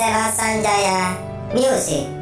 Persela Sanjaya Music.